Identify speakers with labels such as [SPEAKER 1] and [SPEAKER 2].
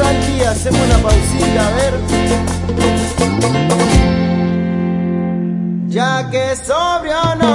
[SPEAKER 1] hacemos una pausita, a ver. Ya que sobrio no